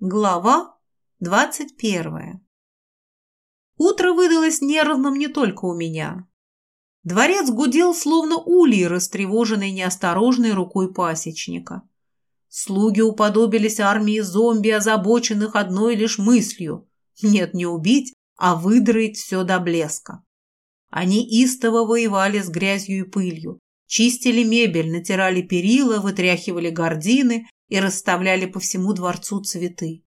Глава двадцать первая Утро выдалось нервным не только у меня. Дворец гудел, словно улей, растревоженный неосторожной рукой пасечника. Слуги уподобились армии зомби, озабоченных одной лишь мыслью – нет, не убить, а выдроить все до блеска. Они истово воевали с грязью и пылью, чистили мебель, натирали перила, вытряхивали гардины и расставляли по всему дворцу цветы.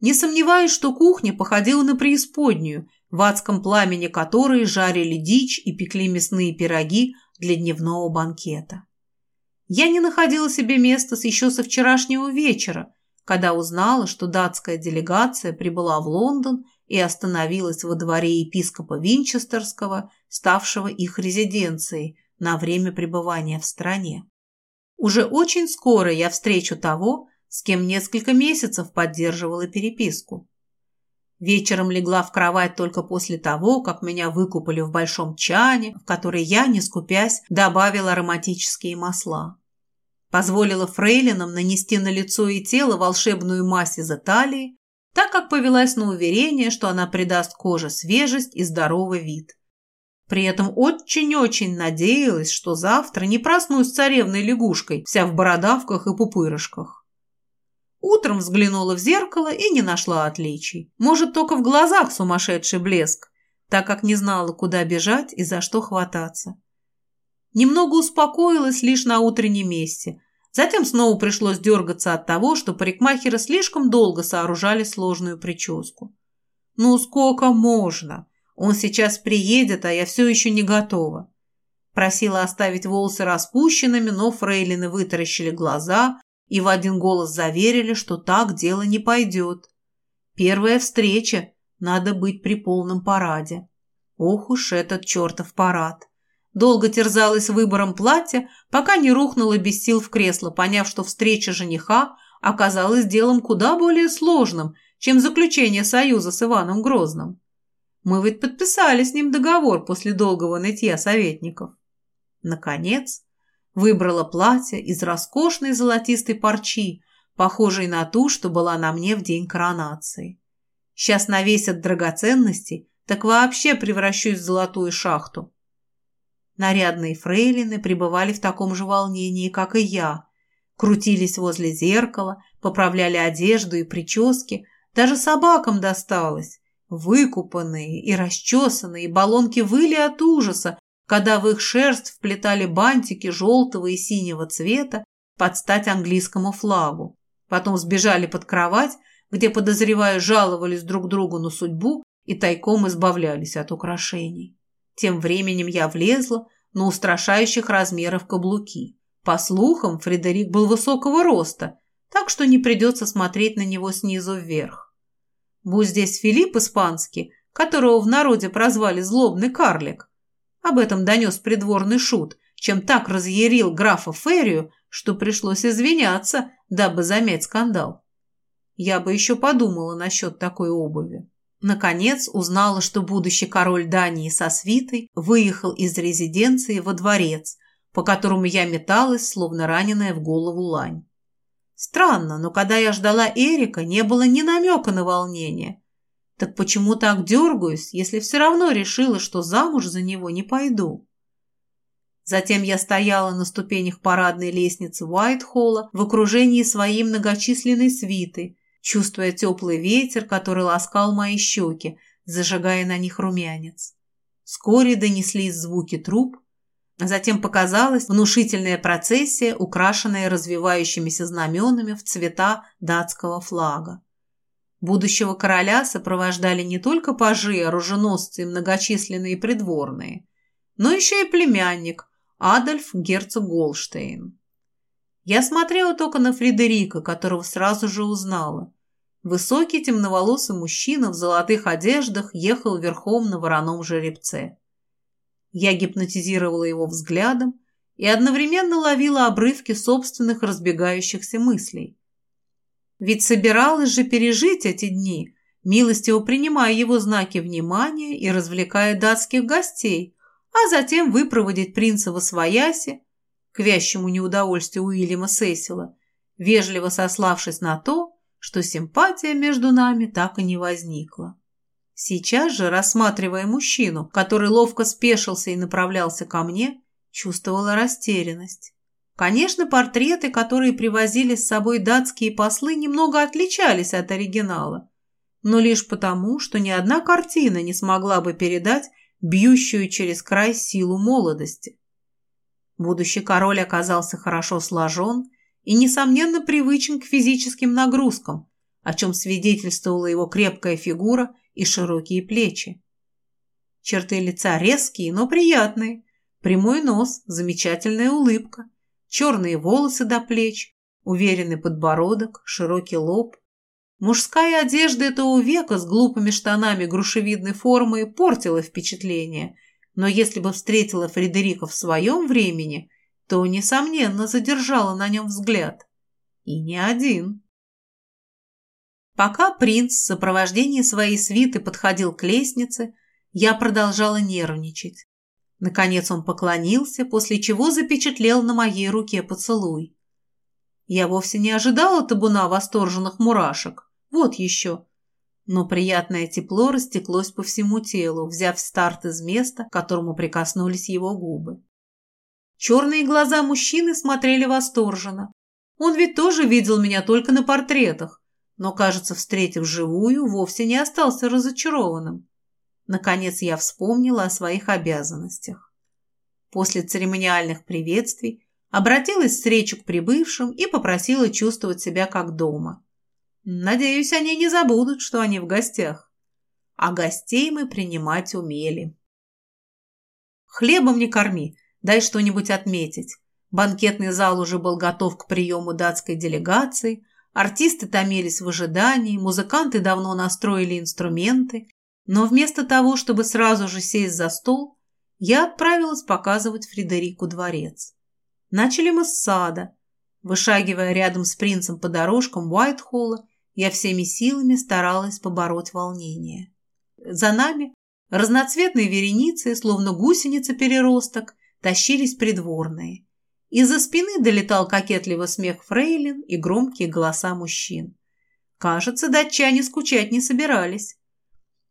Не сомневаюсь, что кухня походила на преисподнюю, в адском пламени которой жарили дичь и пекли мясные пироги для дневного банкета. Я не находила себе места еще со вчерашнего вечера, когда узнала, что датская делегация прибыла в Лондон и остановилась во дворе епископа Винчестерского, ставшего их резиденцией на время пребывания в стране. Уже очень скоро я встречу того, с кем несколько месяцев поддерживала переписку. Вечером легла в кровать только после того, как меня выкупали в большом чане, в который я, не скупясь, добавила ароматические масла. Позволила фрейлинам нанести на лицо и тело волшебную мазь из Италии, так как повелась на уверение, что она придаст коже свежесть и здоровый вид. При этом очень-очень надеялась, что завтра не проснусь царевной лягушкой, вся в бородавках и пупырышках. Утром взглянула в зеркало и не нашла отличий. Может, только в глазах сумасшедший блеск, так как не знала, куда бежать и за что хвататься. Немного успокоилась лишь на утреннем месте. Затем снова пришлось дергаться от того, что парикмахеры слишком долго сооружали сложную прическу. «Ну сколько можно?» Он сейчас приедет, а я все еще не готова. Просила оставить волосы распущенными, но фрейлины вытаращили глаза и в один голос заверили, что так дело не пойдет. Первая встреча, надо быть при полном параде. Ох уж этот чертов парад. Долго терзалась выбором платья, пока не рухнула без сил в кресло, поняв, что встреча жениха оказалась делом куда более сложным, чем заключение союза с Иваном Грозным. Мы ведь подписали с ним договор после долгого нытья советников. Наконец, выбрала платье из роскошной золотистой парчи, похожей на ту, что была на мне в день коронации. Сейчас навесят драгоценности, так вообще превращусь в золотую шахту. Нарядные фрейлины пребывали в таком же волнении, как и я. Крутились возле зеркала, поправляли одежду и прически, даже собакам досталось. Выкупанные и расчесанные баллонки выли от ужаса, когда в их шерсть вплетали бантики желтого и синего цвета под стать английскому флагу. Потом сбежали под кровать, где, подозревая, жаловались друг другу на судьбу и тайком избавлялись от украшений. Тем временем я влезла на устрашающих размеров каблуки. По слухам, Фредерик был высокого роста, так что не придется смотреть на него снизу вверх. Будь здесь Филипп Испанский, которого в народе прозвали «злобный карлик». Об этом донес придворный шут, чем так разъярил графа Феррию, что пришлось извиняться, дабы замять скандал. Я бы еще подумала насчет такой обуви. Наконец узнала, что будущий король Дании со свитой выехал из резиденции во дворец, по которому я металась, словно раненая в голову лань. Странно, но когда я ждала Эрика, не было ни намека на волнение. Так почему так дергаюсь, если все равно решила, что замуж за него не пойду? Затем я стояла на ступенях парадной лестницы Уайтхолла в окружении своей многочисленной свиты, чувствуя теплый ветер, который ласкал мои щеки, зажигая на них румянец. Вскоре донеслись звуки труб, Затем показалась внушительная процессия, украшенная развивающимися знаменами в цвета датского флага. Будущего короля сопровождали не только пажи, оруженосцы и многочисленные придворные, но еще и племянник Адольф герцог Голштейн. Я смотрела только на Фредерика, которого сразу же узнала. Высокий темноволосый мужчина в золотых одеждах ехал верхом на вороном жеребце. Я гипнотизировала его взглядом и одновременно ловила обрывки собственных разбегающихся мыслей. Ведь собиралась же пережить эти дни, милостиво принимая его знаки внимания и развлекая датских гостей, а затем выпроводить принца во свояси, к вящему неудовольствию Уильяма Сесила, вежливо сославшись на то, что симпатия между нами так и не возникла. Сейчас же, рассматривая мужчину, который ловко спешился и направлялся ко мне, чувствовала растерянность. Конечно, портреты, которые привозили с собой датские послы, немного отличались от оригинала, но лишь потому, что ни одна картина не смогла бы передать бьющую через край силу молодости. Будущий король оказался хорошо сложен и, несомненно, привычен к физическим нагрузкам, о чем свидетельствовала его крепкая фигура и широкие плечи. Черты лица резкие, но приятные, прямой нос, замечательная улыбка, черные волосы до плеч, уверенный подбородок, широкий лоб. Мужская одежда этого века с глупыми штанами грушевидной формы портила впечатление, но если бы встретила Фредерика в своем времени, то, несомненно, задержала на нем взгляд. И не один. Пока принц в сопровождении своей свиты подходил к лестнице, я продолжала нервничать. Наконец он поклонился, после чего запечатлел на моей руке поцелуй. Я вовсе не ожидала табуна восторженных мурашек. Вот еще. Но приятное тепло растеклось по всему телу, взяв старт из места, к которому прикоснулись его губы. Черные глаза мужчины смотрели восторженно. Он ведь тоже видел меня только на портретах, но, кажется, встретив живую, вовсе не остался разочарованным. Наконец я вспомнила о своих обязанностях. После церемониальных приветствий обратилась речью к прибывшим и попросила чувствовать себя как дома. Надеюсь, они не забудут, что они в гостях. А гостей мы принимать умели. Хлебом не корми, дай что-нибудь отметить. Банкетный зал уже был готов к приему датской делегации, артисты томились в ожидании, музыканты давно настроили инструменты, но вместо того, чтобы сразу же сесть за стол, я отправилась показывать Фредерику дворец. Начали мы с сада. Вышагивая рядом с принцем по дорожкам Уайтхолла, я всеми силами старалась побороть волнение. За нами разноцветные вереницы, словно гусеницы-переросток, тащились придворные. Из-за спины долетал кокетливо смех фрейлин и громкие голоса мужчин. Кажется, датчане скучать не собирались.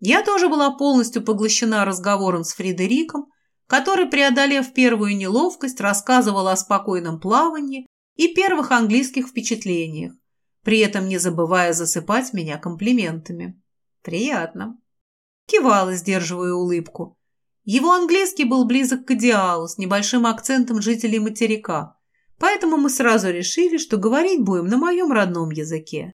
Я тоже была полностью поглощена разговором с Фредериком, который, преодолев первую неловкость, рассказывал о спокойном плавании и первых английских впечатлениях, при этом не забывая засыпать меня комплиментами. Приятно. Кивала, сдерживая улыбку. Его английский был близок к идеалу, с небольшим акцентом жителей материка, поэтому мы сразу решили, что говорить будем на моем родном языке.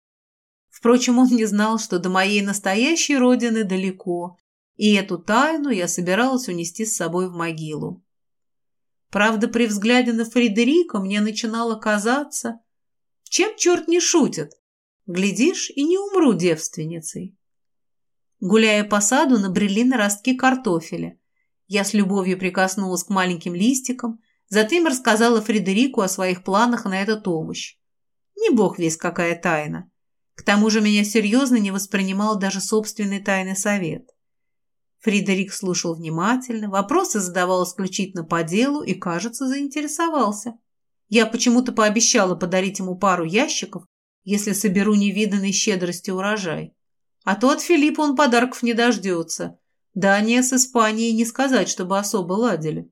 Впрочем, он не знал, что до моей настоящей родины далеко, и эту тайну я собиралась унести с собой в могилу. Правда, при взгляде на Фредерика мне начинало казаться, чем черт не шутит. Глядишь, и не умру девственницей. Гуляя по саду, набрели на ростки картофеля. Я с любовью прикоснулась к маленьким листикам, затем рассказала Фредерику о своих планах на этот овощ. Не бог весь какая тайна. К тому же меня серьезно не воспринимал даже собственный тайный совет. Фредерик слушал внимательно, вопросы задавал исключительно по делу и, кажется, заинтересовался. Я почему-то пообещала подарить ему пару ящиков, если соберу невиданной щедрости урожай. А то от Филиппа он подарков не дождется. Дания с Испанией не сказать, чтобы особо ладили.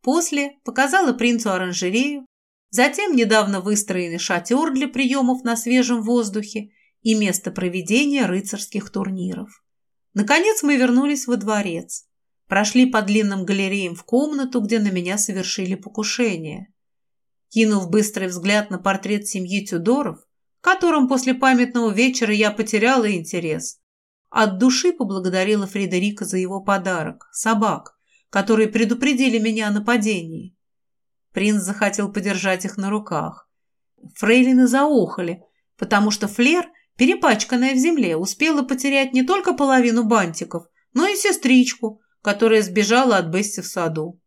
После показала принцу оранжерею, Затем недавно выстроенный шатер для приемов на свежем воздухе и место проведения рыцарских турниров. Наконец мы вернулись во дворец. Прошли по длинным галереям в комнату, где на меня совершили покушение. Кинув быстрый взгляд на портрет семьи Тюдоров, которым после памятного вечера я потеряла интерес, от души поблагодарила Фредерика за его подарок – собак, которые предупредили меня о нападении. Принц захотел подержать их на руках. Фрейлины заохали, потому что Флер, перепачканная в земле, успела потерять не только половину бантиков, но и сестричку, которая сбежала от Бесси в саду.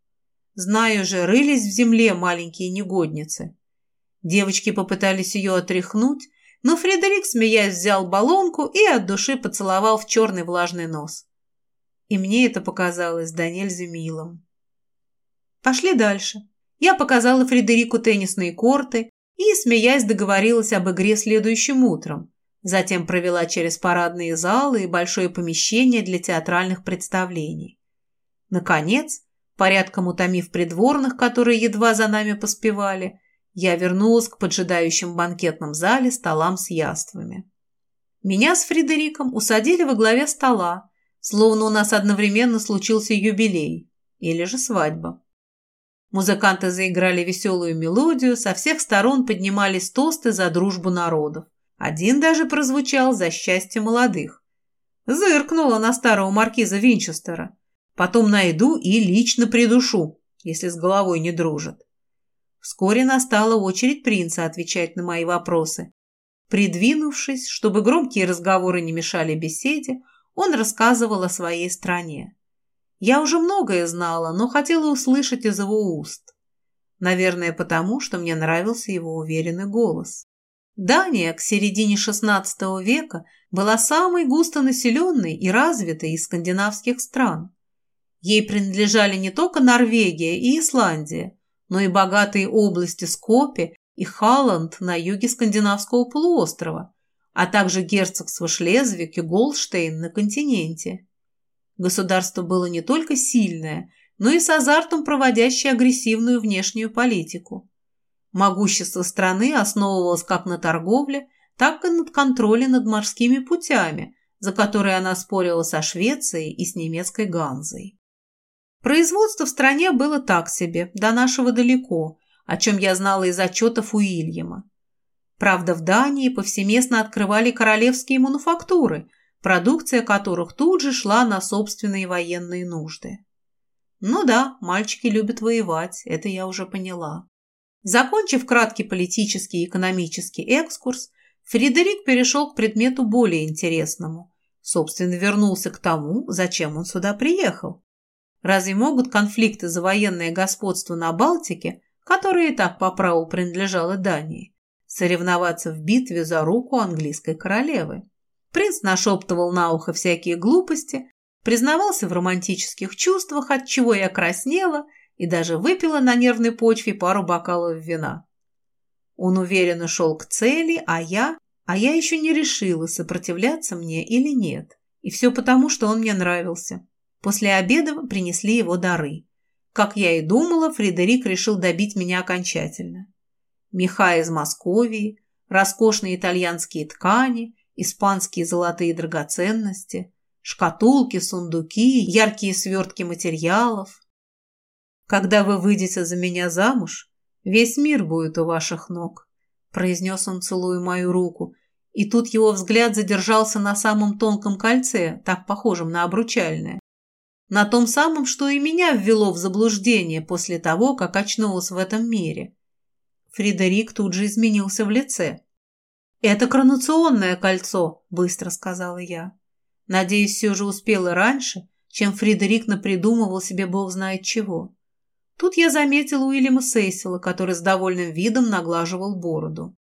Знаю же, рылись в земле маленькие негодницы. Девочки попытались ее отряхнуть, но Фредерик, смеясь, взял баллонку и от души поцеловал в черный влажный нос. И мне это показалось да нельзя милым. Пошли дальше. Я показала Фредерику теннисные корты и, смеясь, договорилась об игре следующим утром, Затем провела через парадные залы и большое помещение для театральных представлений. Наконец, порядком утомив придворных, которые едва за нами поспевали, я вернулась к поджидающим в банкетном зале столам с яствами. Меня с Фредериком усадили во главе стола, словно у нас одновременно случился юбилей или же свадьба. Музыканты заиграли веселую мелодию, со всех сторон поднимались тосты за дружбу народов. Один даже прозвучал за счастье молодых. Зыркнула на старого маркиза Винчестера. Потом найду и лично придушу, если с головой не дружит. Вскоре настала очередь принца отвечать на мои вопросы. Придвинувшись, чтобы громкие разговоры не мешали беседе, он рассказывал о своей стране. Я уже многое знала, но хотела услышать из его уст. Наверное, потому, что мне нравился его уверенный голос. Дания к середине XVI века была самой густонаселенной и развитой из скандинавских стран. Ей принадлежали не только Норвегия и Исландия, но и богатые области Скопе и Халланд на юге скандинавского полуострова, а также герцогство Шлезвик и Голштейн на континенте. Государство было не только сильное, но и с азартом проводящее агрессивную внешнюю политику. Могущество страны основывалось как на торговле, так и над контролем над морскими путями, за которые она спорила со Швецией и с немецкой Ганзой. Производство в стране было так себе, до нашего далеко, о чем я знала из отчетов Уильяма. Правда, в Дании повсеместно открывали королевские мануфактуры, продукция которых тут же шла на собственные военные нужды. Ну да, мальчики любят воевать, это я уже поняла. Закончив краткий политический и экономический экскурс, Фредерик перешел к предмету более интересному. Собственно, вернулся к тому, зачем он сюда приехал. Разве могут конфликты за военное господство на Балтике, которое и так по праву принадлежало Дании, соревноваться в битве за руку английской королевы? Принц нашептывал на ухо всякие глупости, признавался в романтических чувствах, от чего я краснела и даже выпила на нервной почве пару бокалов вина. Он уверенно шел к цели, а я... А я еще не решила, сопротивляться мне или нет. И все потому, что он мне нравился. После обеда принесли его дары. Как я и думала, Фредерик решил добить меня окончательно. Меха из Московии, роскошные итальянские ткани, испанские золотые драгоценности, шкатулки, сундуки, яркие свертки материалов. «Когда вы выйдете за меня замуж, весь мир будет у ваших ног», произнес он, целуя мою руку, и тут его взгляд задержался на самом тонком кольце, так похожем на обручальное. На том самом, что и меня ввело в заблуждение после того, как очнулась в этом мире. Фредерик тут же изменился в лице. «Это коронационное кольцо», – быстро сказала я. Надеюсь, все же успела раньше, чем Фредерик напридумывал себе бог знает чего. Тут я заметила Уильяма Сейсела, который с довольным видом наглаживал бороду.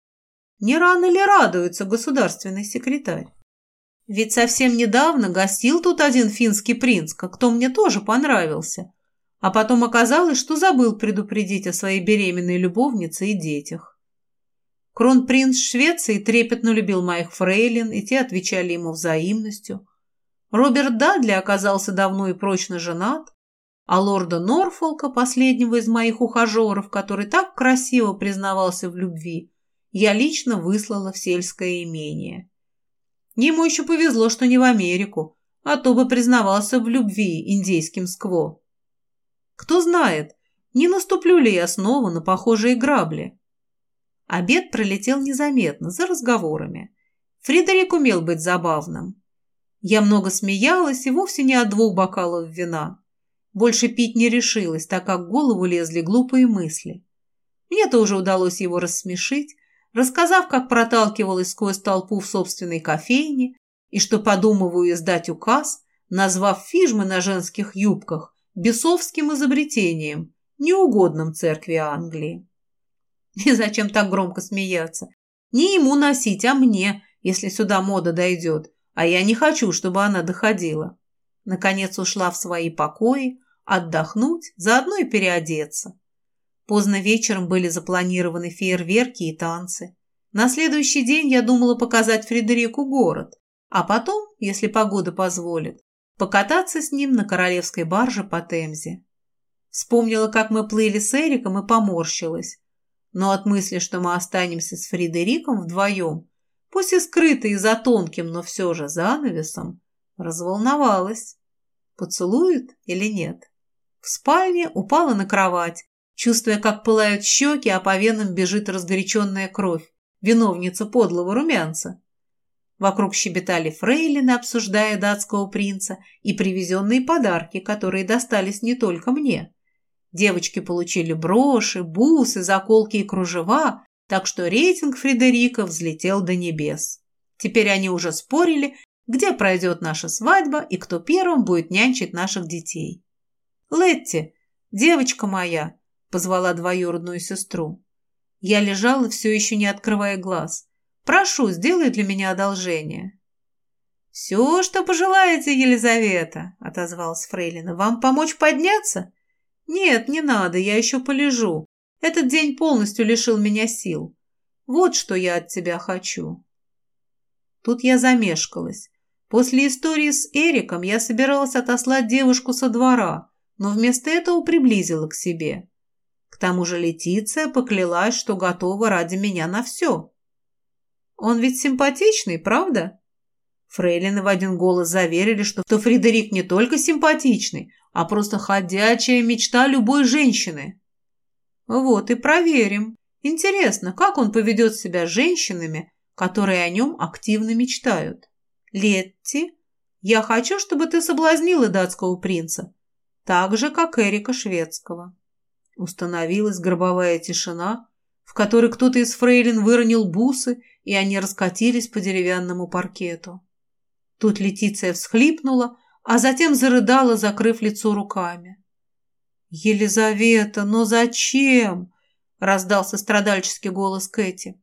Не рано ли радуется государственный секретарь? Ведь совсем недавно гостил тут один финский принц, кто мне тоже понравился. А потом оказалось, что забыл предупредить о своей беременной любовнице и детях. Кронпринц Швеции трепетно любил моих фрейлин, и те отвечали ему взаимностью. Роберт Дадли оказался давно и прочно женат, а лорда Норфолка, последнего из моих ухажеров, который так красиво признавался в любви, я лично выслала в сельское имение. Ему еще повезло, что не в Америку, а то бы признавался в любви индейским скво. Кто знает, не наступлю ли я снова на похожие грабли. Обед пролетел незаметно, за разговорами. Фредерик умел быть забавным. Я много смеялась и вовсе не от двух бокалов вина. Больше пить не решилась, так как в голову лезли глупые мысли. Мне тоже удалось его рассмешить, рассказав, как проталкивалась сквозь толпу в собственной кофейне и что подумываю издать указ, назвав фижмы на женских юбках бесовским изобретением, неугодным церкви Англии. И зачем так громко смеяться? Не ему носить, а мне, если сюда мода дойдет, а я не хочу, чтобы она доходила. Наконец ушла в свои покои, отдохнуть, заодно и переодеться. Поздно вечером были запланированы фейерверки и танцы. На следующий день я думала показать Фредерику город, а потом, если погода позволит, покататься с ним на королевской барже по Темзе. Вспомнила, как мы плыли с Эриком и поморщилась. Но от мысли, что мы останемся с Фредериком вдвоем, пусть и скрытые за тонким, но все же занавесом, разволновалась. Поцелует или нет? В спальне упала на кровать, чувствуя, как пылают щеки, а по венам бежит разгоряченная кровь, виновница подлого румянца. Вокруг щебетали фрейлины, обсуждая датского принца и привезенные подарки, которые достались не только мне. Девочки получили броши, бусы, заколки и кружева, так что рейтинг Фредерика взлетел до небес. Теперь они уже спорили, где пройдет наша свадьба и кто первым будет нянчить наших детей. «Летти, девочка моя!» – позвала двоюродную сестру. Я лежала, все еще не открывая глаз. «Прошу, сделай для меня одолжение». «Все, что пожелаете, Елизавета», – отозвалась Фрейлина. «Вам помочь подняться?» «Нет, не надо, я еще полежу. Этот день полностью лишил меня сил. Вот что я от тебя хочу». Тут я замешкалась. После истории с Эриком я собиралась отослать девушку со двора, но вместо этого приблизила к себе. К тому же Летиция поклялась, что готова ради меня на все. Он ведь симпатичный, правда? Фрейлины в один голос заверили, что Фредерик не только симпатичный, а просто ходячая мечта любой женщины. Вот и проверим. Интересно, как он поведет себя с женщинами, которые о нем активно мечтают. Летти, я хочу, чтобы ты соблазнила датского принца, так же, как Эрика Шведского. Установилась гробовая тишина, в которой кто-то из фрейлин выронил бусы, и они раскатились по деревянному паркету. Тут Летиция всхлипнула, а затем зарыдала, закрыв лицо руками. «Елизавета, но зачем?» – раздался страдальческий голос Кэти.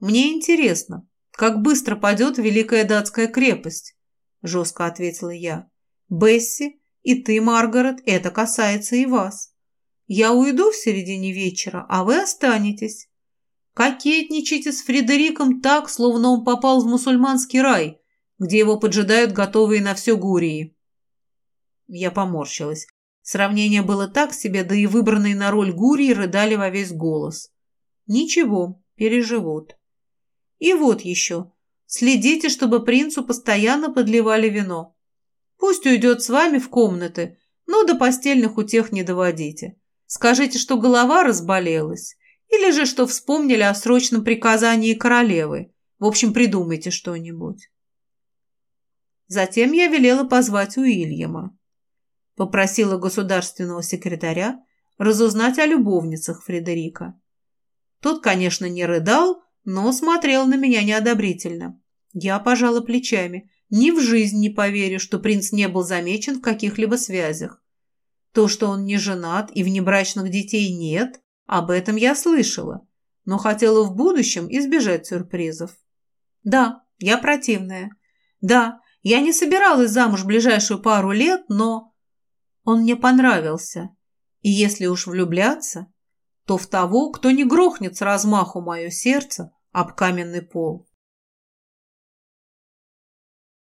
«Мне интересно, как быстро падет Великая Датская крепость?» – жестко ответила я. «Бесси и ты, Маргарет, это касается и вас. Я уйду в середине вечера, а вы останетесь. Кокетничайте с Фредериком так, словно он попал в мусульманский рай, где его поджидают готовые на все гурии. Я поморщилась. Сравнение было так себе, да и выбранные на роль гурии рыдали во весь голос. Ничего, переживут. И вот еще. Следите, чтобы принцу постоянно подливали вино. Пусть уйдет с вами в комнаты, но до постельных утех не доводите. Скажите, что голова разболелась, или же что вспомнили о срочном приказании королевы. В общем, придумайте что-нибудь. Затем я велела позвать Уильяма. Попросила государственного секретаря разузнать о любовницах Фредерика. Тот, конечно, не рыдал, но смотрел на меня неодобрительно. Я пожала плечами. Ни в жизнь не поверю, что принц не был замечен в каких-либо связях. То, что он не женат и внебрачных детей нет, об этом я слышала, но хотела в будущем избежать сюрпризов. Да, я противная. Да, я не собиралась замуж ближайшую пару лет, но... Он мне понравился. И если уж влюбляться, то в того, кто не грохнет с размаху мое сердце об каменный пол.